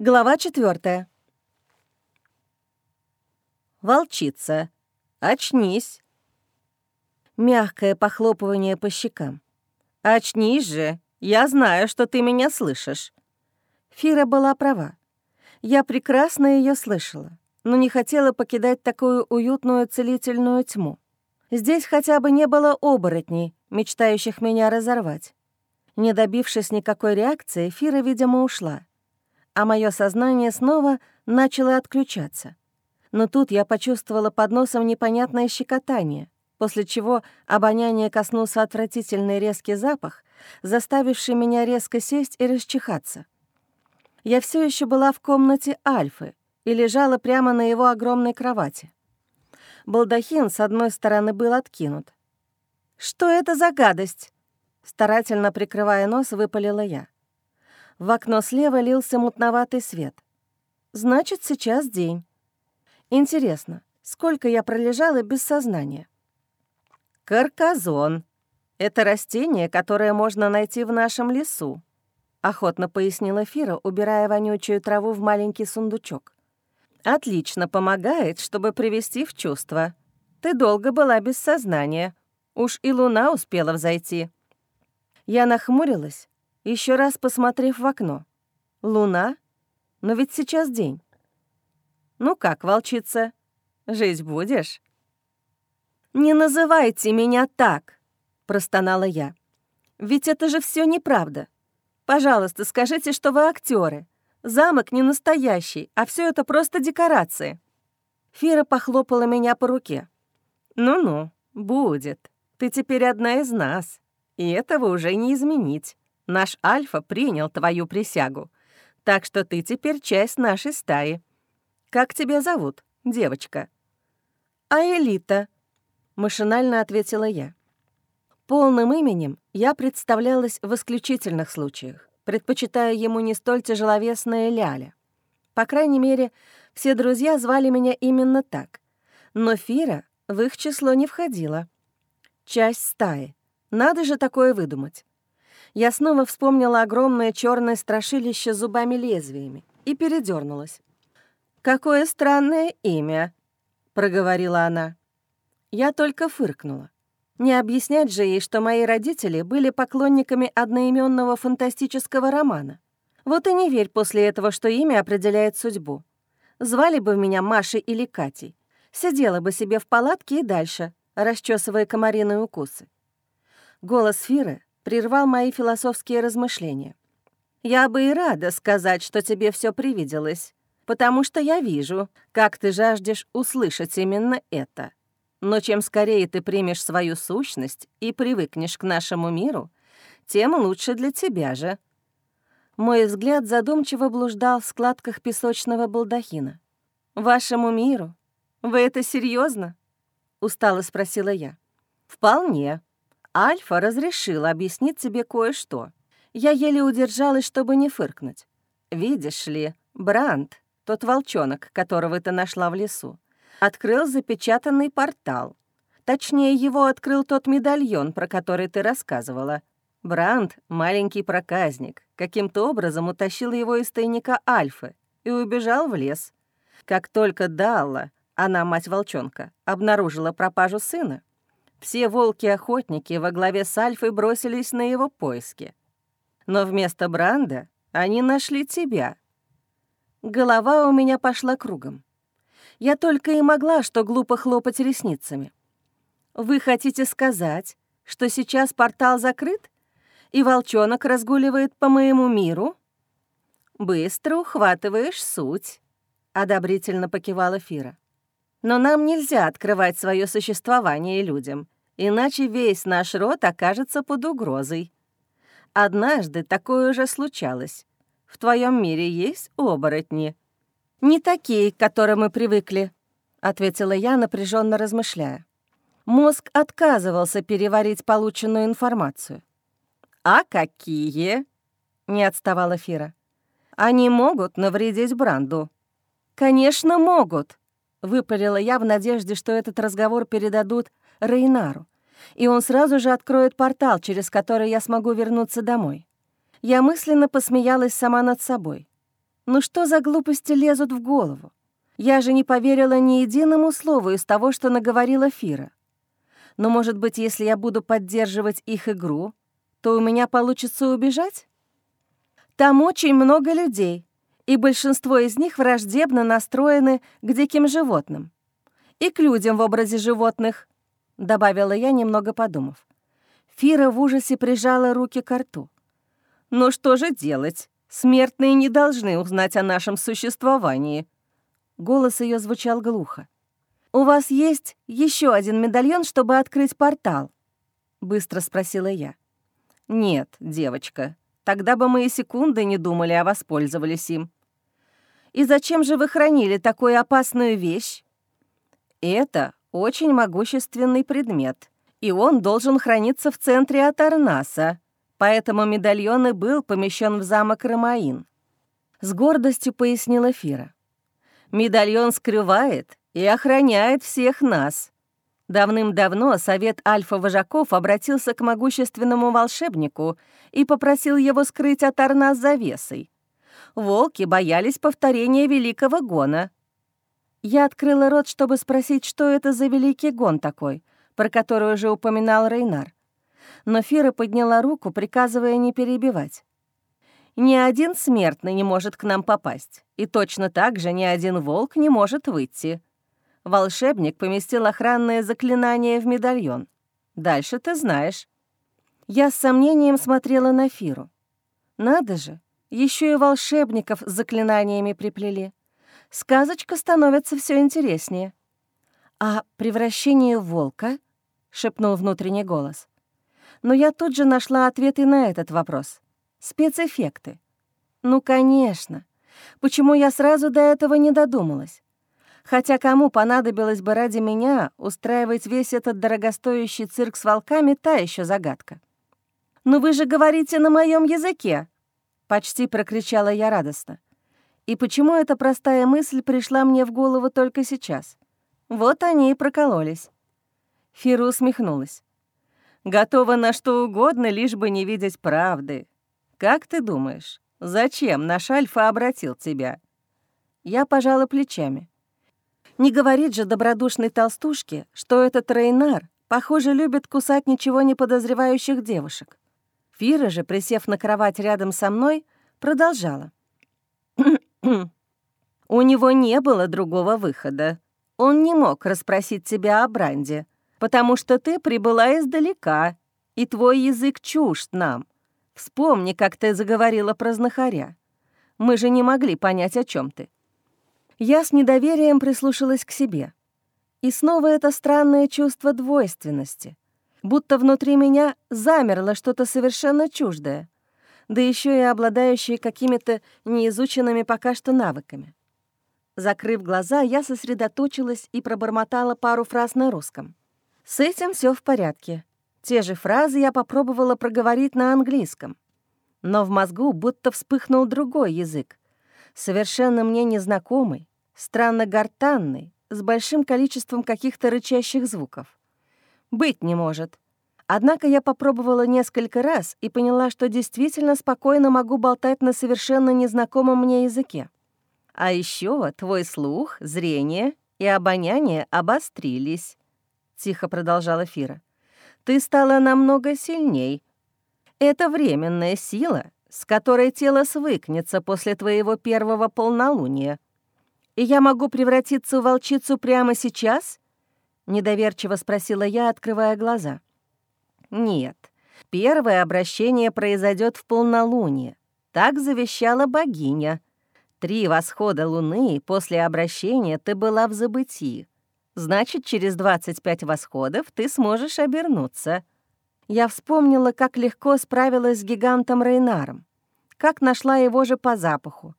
Глава четвертая. Волчица, очнись. Мягкое похлопывание по щекам. Очнись же, я знаю, что ты меня слышишь. Фира была права. Я прекрасно ее слышала, но не хотела покидать такую уютную целительную тьму. Здесь хотя бы не было оборотней, мечтающих меня разорвать. Не добившись никакой реакции, Фира, видимо, ушла а мое сознание снова начало отключаться. Но тут я почувствовала под носом непонятное щекотание, после чего обоняние коснулся отвратительный резкий запах, заставивший меня резко сесть и расчихаться. Я все еще была в комнате Альфы и лежала прямо на его огромной кровати. Балдахин с одной стороны был откинут. «Что это за гадость?» Старательно прикрывая нос, выпалила я. В окно слева лился мутноватый свет. Значит, сейчас день. Интересно, сколько я пролежала без сознания? Карказон. Это растение, которое можно найти в нашем лесу, охотно пояснила Фира, убирая вонючую траву в маленький сундучок. Отлично помогает, чтобы привести в чувство. Ты долго была без сознания. Уж и луна успела взойти. Я нахмурилась, еще раз посмотрев в окно. Луна? Но ведь сейчас день. Ну как, волчица, жить будешь? «Не называйте меня так!» — простонала я. «Ведь это же все неправда. Пожалуйста, скажите, что вы актеры. Замок не настоящий, а все это просто декорации». Фира похлопала меня по руке. «Ну-ну, будет. Ты теперь одна из нас, и этого уже не изменить. Наш Альфа принял твою присягу, так что ты теперь часть нашей стаи. Как тебя зовут, девочка?» «А Элита», — машинально ответила я. Полным именем я представлялась в исключительных случаях, предпочитая ему не столь тяжеловесное Ляля. По крайней мере, все друзья звали меня именно так. Но Фира в их число не входила. Часть стаи. Надо же такое выдумать я снова вспомнила огромное черное страшилище зубами-лезвиями и передернулась. «Какое странное имя», — проговорила она. Я только фыркнула. Не объяснять же ей, что мои родители были поклонниками одноименного фантастического романа. Вот и не верь после этого, что имя определяет судьбу. Звали бы меня Машей или Катей. Сидела бы себе в палатке и дальше, расчесывая комариные укусы. Голос Фиры прервал мои философские размышления. «Я бы и рада сказать, что тебе все привиделось, потому что я вижу, как ты жаждешь услышать именно это. Но чем скорее ты примешь свою сущность и привыкнешь к нашему миру, тем лучше для тебя же». Мой взгляд задумчиво блуждал в складках песочного балдахина. «Вашему миру? Вы это серьезно? устало спросила я. «Вполне», Альфа разрешила объяснить тебе кое-что. Я еле удержалась, чтобы не фыркнуть. Видишь ли, Бранд, тот волчонок, которого ты нашла в лесу, открыл запечатанный портал. Точнее, его открыл тот медальон, про который ты рассказывала. Бранд, маленький проказник, каким-то образом утащил его из тайника Альфы и убежал в лес. Как только Далла, она мать волчонка, обнаружила пропажу сына, все волки-охотники во главе с Альфой бросились на его поиски. Но вместо Бранда они нашли тебя. Голова у меня пошла кругом. Я только и могла, что глупо хлопать ресницами. Вы хотите сказать, что сейчас портал закрыт, и волчонок разгуливает по моему миру? Быстро ухватываешь суть, — одобрительно покивала Фира. Но нам нельзя открывать свое существование людям, иначе весь наш род окажется под угрозой. Однажды такое уже случалось. В твоем мире есть оборотни. Не такие, к которым мы привыкли, ответила я, напряженно размышляя. Мозг отказывался переварить полученную информацию. «А какие?» — не отставала Фира. «Они могут навредить Бранду». «Конечно, могут», — выпалила я в надежде, что этот разговор передадут Рейнару, и он сразу же откроет портал, через который я смогу вернуться домой. Я мысленно посмеялась сама над собой. Ну что за глупости лезут в голову? Я же не поверила ни единому слову из того, что наговорила Фира. Но, может быть, если я буду поддерживать их игру, то у меня получится убежать? Там очень много людей, и большинство из них враждебно настроены к диким животным. И к людям в образе животных, — добавила я, немного подумав. Фира в ужасе прижала руки к рту. «Ну что же делать? Смертные не должны узнать о нашем существовании». Голос ее звучал глухо. «У вас есть еще один медальон, чтобы открыть портал?» — быстро спросила я. «Нет, девочка, тогда бы мы и секунды не думали, а воспользовались им». «И зачем же вы хранили такую опасную вещь?» «Это очень могущественный предмет, и он должен храниться в центре Атарнаса», поэтому медальон и был помещен в замок Ромаин. С гордостью пояснила Фира. «Медальон скрывает и охраняет всех нас». Давным-давно совет альфа-вожаков обратился к могущественному волшебнику и попросил его скрыть от Арнас завесой. Волки боялись повторения Великого Гона. Я открыла рот, чтобы спросить, что это за Великий Гон такой, про который уже упоминал Рейнар но Фира подняла руку, приказывая не перебивать. «Ни один смертный не может к нам попасть, и точно так же ни один волк не может выйти. Волшебник поместил охранное заклинание в медальон. Дальше ты знаешь». Я с сомнением смотрела на Фиру. «Надо же, еще и волшебников с заклинаниями приплели. Сказочка становится все интереснее». «А превращение в волка?» — шепнул внутренний голос но я тут же нашла ответы на этот вопрос. Спецэффекты. Ну, конечно. Почему я сразу до этого не додумалась? Хотя кому понадобилось бы ради меня устраивать весь этот дорогостоящий цирк с волками, та еще загадка. «Ну вы же говорите на моем языке!» — почти прокричала я радостно. И почему эта простая мысль пришла мне в голову только сейчас? Вот они и прокололись. Фиру усмехнулась. Готова на что угодно, лишь бы не видеть правды. Как ты думаешь, зачем наш Альфа обратил тебя?» Я пожала плечами. Не говорит же добродушной толстушке, что этот Рейнар, похоже, любит кусать ничего не подозревающих девушек. Фира же, присев на кровать рядом со мной, продолжала. «У него не было другого выхода. Он не мог расспросить тебя о Бранде потому что ты прибыла издалека, и твой язык чужд нам. Вспомни, как ты заговорила про знахаря. Мы же не могли понять, о чем ты». Я с недоверием прислушалась к себе. И снова это странное чувство двойственности, будто внутри меня замерло что-то совершенно чуждое, да еще и обладающее какими-то неизученными пока что навыками. Закрыв глаза, я сосредоточилась и пробормотала пару фраз на русском. С этим все в порядке. Те же фразы я попробовала проговорить на английском. Но в мозгу будто вспыхнул другой язык, совершенно мне незнакомый, странно гортанный, с большим количеством каких-то рычащих звуков. Быть не может. Однако я попробовала несколько раз и поняла, что действительно спокойно могу болтать на совершенно незнакомом мне языке. А еще твой слух, зрение и обоняние обострились. — тихо продолжала Фира. «Ты стала намного сильней. Это временная сила, с которой тело свыкнется после твоего первого полнолуния. И я могу превратиться в волчицу прямо сейчас?» — недоверчиво спросила я, открывая глаза. «Нет, первое обращение произойдет в полнолуние. Так завещала богиня. Три восхода луны, после обращения ты была в забытии. Значит, через 25 восходов ты сможешь обернуться. Я вспомнила, как легко справилась с гигантом Рейнаром, как нашла его же по запаху,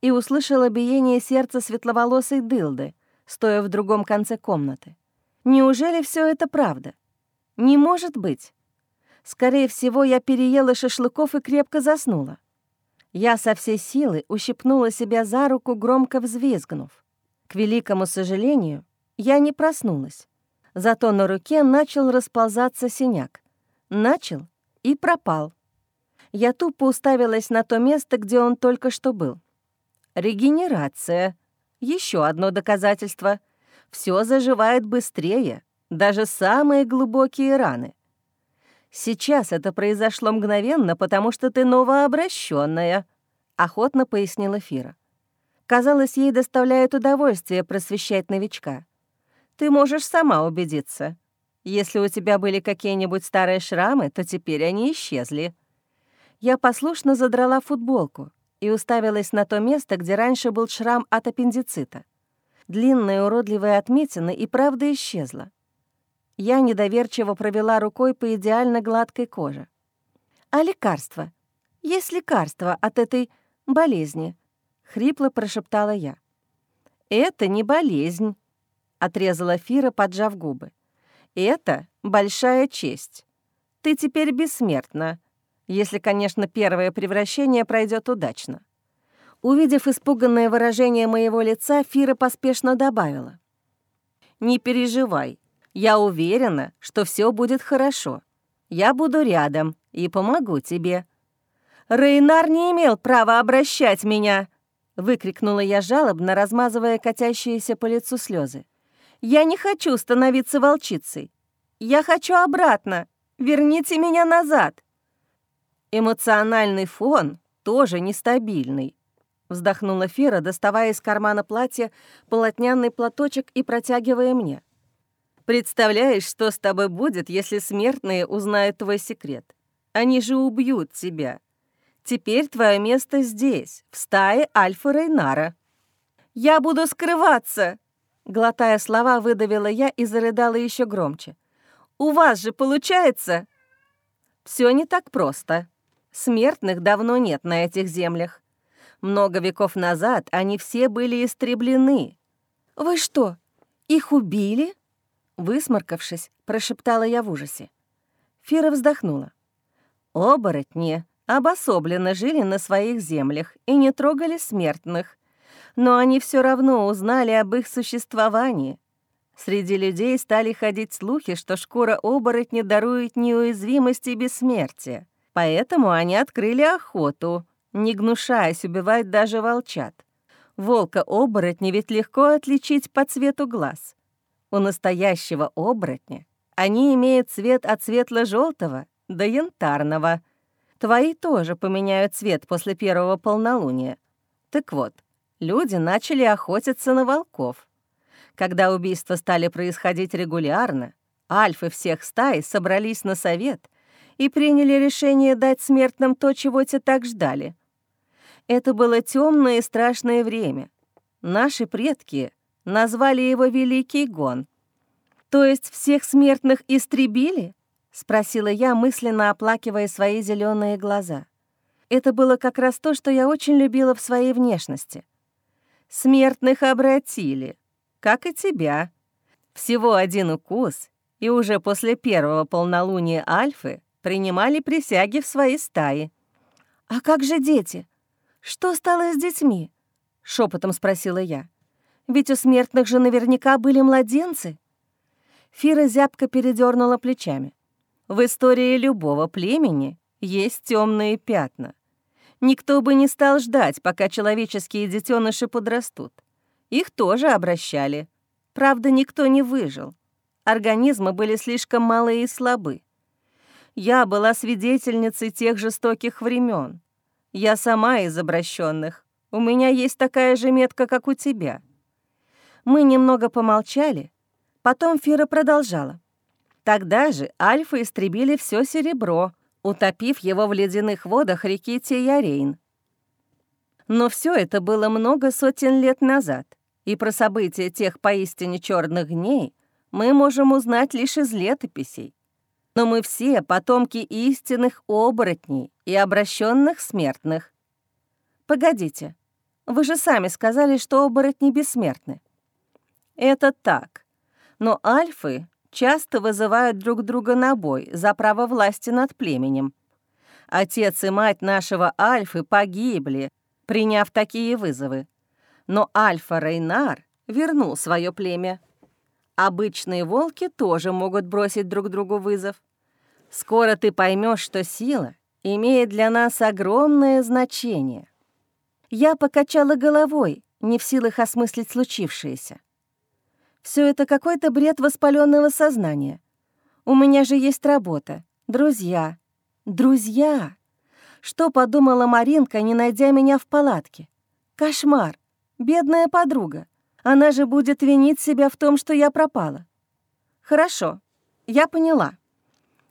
и услышала биение сердца светловолосой дылды, стоя в другом конце комнаты. Неужели все это правда? Не может быть. Скорее всего, я переела шашлыков и крепко заснула. Я со всей силы ущипнула себя за руку, громко взвизгнув. К великому сожалению, я не проснулась. Зато на руке начал расползаться синяк. Начал и пропал. Я тупо уставилась на то место, где он только что был. Регенерация. Еще одно доказательство. Все заживает быстрее, даже самые глубокие раны. Сейчас это произошло мгновенно, потому что ты новообращенная, охотно пояснила Фира. Казалось, ей доставляет удовольствие просвещать новичка. Ты можешь сама убедиться. Если у тебя были какие-нибудь старые шрамы, то теперь они исчезли. Я послушно задрала футболку и уставилась на то место, где раньше был шрам от аппендицита. Длинная уродливая отметина и правда исчезла. Я недоверчиво провела рукой по идеально гладкой коже. «А лекарства? Есть лекарства от этой болезни?» — хрипло прошептала я. «Это не болезнь», — отрезала Фира, поджав губы. «Это большая честь. Ты теперь бессмертна, если, конечно, первое превращение пройдет удачно. Увидев испуганное выражение моего лица, Фира поспешно добавила. «Не переживай, я уверена, что все будет хорошо. Я буду рядом и помогу тебе». «Рейнар не имел права обращать меня!» — выкрикнула я жалобно, размазывая катящиеся по лицу слезы. «Я не хочу становиться волчицей. Я хочу обратно. Верните меня назад!» Эмоциональный фон тоже нестабильный. Вздохнула Фера, доставая из кармана платья полотняный платочек и протягивая мне. «Представляешь, что с тобой будет, если смертные узнают твой секрет? Они же убьют тебя. Теперь твое место здесь, в стае Альфа Рейнара». «Я буду скрываться!» Глотая слова, выдавила я и зарыдала еще громче. «У вас же получается!» Все не так просто», Смертных давно нет на этих землях. Много веков назад они все были истреблены. «Вы что, их убили?» Высморкавшись, прошептала я в ужасе. Фира вздохнула. «Оборотни обособленно жили на своих землях и не трогали смертных, но они все равно узнали об их существовании. Среди людей стали ходить слухи, что шкура оборотня дарует неуязвимость и бессмертие. Поэтому они открыли охоту, не гнушаясь убивать даже волчат. Волка-оборотня ведь легко отличить по цвету глаз. У настоящего оборотня они имеют цвет от светло желтого до янтарного. Твои тоже поменяют цвет после первого полнолуния. Так вот, люди начали охотиться на волков. Когда убийства стали происходить регулярно, альфы всех стай собрались на совет — и приняли решение дать смертным то, чего те так ждали. Это было темное и страшное время. Наши предки назвали его Великий Гон. То есть всех смертных истребили? спросила я, мысленно оплакивая свои зеленые глаза. Это было как раз то, что я очень любила в своей внешности. Смертных обратили, как и тебя. Всего один укус, и уже после первого полнолуния Альфы принимали присяги в свои стаи. «А как же дети? Что стало с детьми?» — шепотом спросила я. «Ведь у смертных же наверняка были младенцы». Фира зябко передернула плечами. «В истории любого племени есть темные пятна. Никто бы не стал ждать, пока человеческие детеныши подрастут. Их тоже обращали. Правда, никто не выжил. Организмы были слишком малые и слабы. Я была свидетельницей тех жестоких времен. Я сама из обращенных. У меня есть такая же метка, как у тебя». Мы немного помолчали, потом Фира продолжала. Тогда же альфы истребили все серебро, утопив его в ледяных водах реки Теярейн. Но все это было много сотен лет назад, и про события тех поистине черных дней мы можем узнать лишь из летописей. Но мы все потомки истинных оборотней и обращенных смертных. Погодите, вы же сами сказали, что оборотни бессмертны. Это так. Но альфы часто вызывают друг друга на бой за право власти над племенем. Отец и мать нашего Альфы погибли, приняв такие вызовы. Но Альфа Рейнар вернул свое племя. Обычные волки тоже могут бросить друг другу вызов. Скоро ты поймешь, что сила имеет для нас огромное значение. Я покачала головой, не в силах осмыслить случившееся. Все это какой-то бред воспаленного сознания. У меня же есть работа, друзья. Друзья! Что подумала Маринка, не найдя меня в палатке? Кошмар! Бедная подруга. Она же будет винить себя в том, что я пропала. Хорошо, я поняла.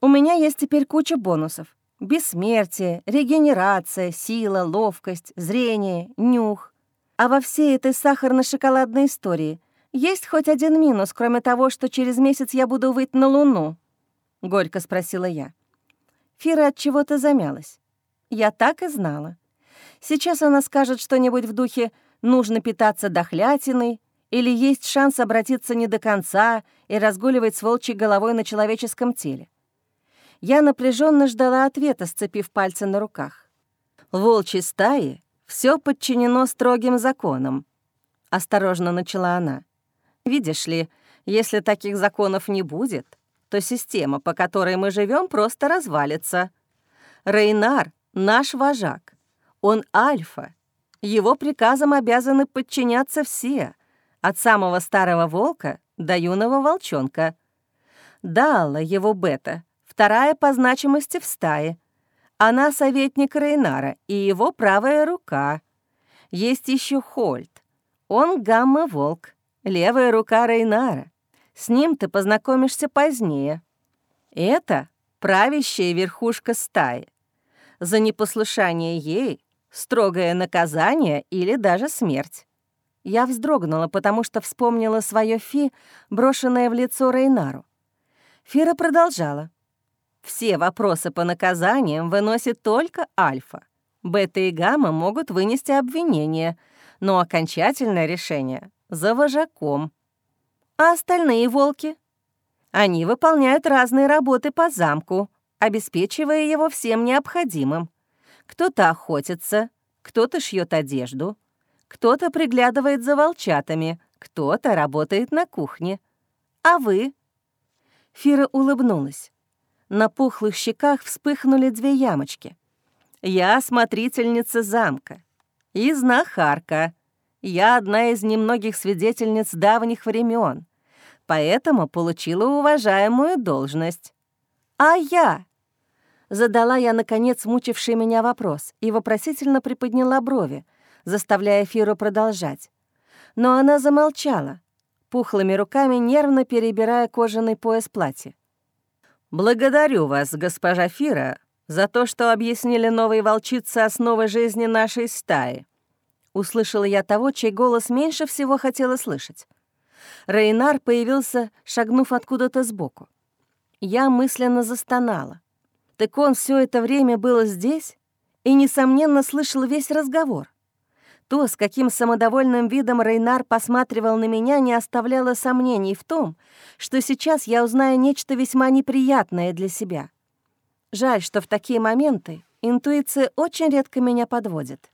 У меня есть теперь куча бонусов. Бессмертие, регенерация, сила, ловкость, зрение, нюх. А во всей этой сахарно-шоколадной истории есть хоть один минус, кроме того, что через месяц я буду выйти на Луну? Горько спросила я. Фира от чего-то замялась. Я так и знала. Сейчас она скажет что-нибудь в духе нужно питаться дохлятиной, или есть шанс обратиться не до конца и разгуливать с волчьей головой на человеческом теле. Я напряженно ждала ответа, сцепив пальцы на руках. В волчьей стае все подчинено строгим законам, осторожно начала она. Видишь ли, если таких законов не будет, то система, по которой мы живем, просто развалится. Рейнар — наш вожак. Он альфа, его приказам обязаны подчиняться все, от самого старого волка до юного волчонка. Далла, его бета, вторая по значимости в стае. Она советник Рейнара и его правая рука. Есть еще Хольт. Он гамма-волк, левая рука Рейнара. С ним ты познакомишься позднее. Это правящая верхушка стаи. За непослушание ей строгое наказание или даже смерть. Я вздрогнула, потому что вспомнила свое фи, брошенное в лицо Рейнару. Фира продолжала. «Все вопросы по наказаниям выносит только Альфа. Бета и Гамма могут вынести обвинение, но окончательное решение — за вожаком. А остальные волки? Они выполняют разные работы по замку, обеспечивая его всем необходимым. Кто-то охотится, кто-то шьет одежду, кто-то приглядывает за волчатами, кто-то работает на кухне. А вы?» Фира улыбнулась. На пухлых щеках вспыхнули две ямочки. «Я смотрительница замка. И знахарка. Я одна из немногих свидетельниц давних времен, поэтому получила уважаемую должность. А я Задала я, наконец, мучивший меня вопрос и вопросительно приподняла брови, заставляя Фиру продолжать. Но она замолчала, пухлыми руками нервно перебирая кожаный пояс платья. «Благодарю вас, госпожа Фира, за то, что объяснили новой волчице основы жизни нашей стаи». Услышала я того, чей голос меньше всего хотела слышать. Рейнар появился, шагнув откуда-то сбоку. Я мысленно застонала. Так он все это время был здесь и, несомненно, слышал весь разговор. То, с каким самодовольным видом Рейнар посматривал на меня, не оставляло сомнений в том, что сейчас я узнаю нечто весьма неприятное для себя. Жаль, что в такие моменты интуиция очень редко меня подводит.